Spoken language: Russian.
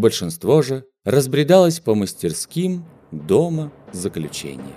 Большинство же разбредалось по мастерским дома заключения.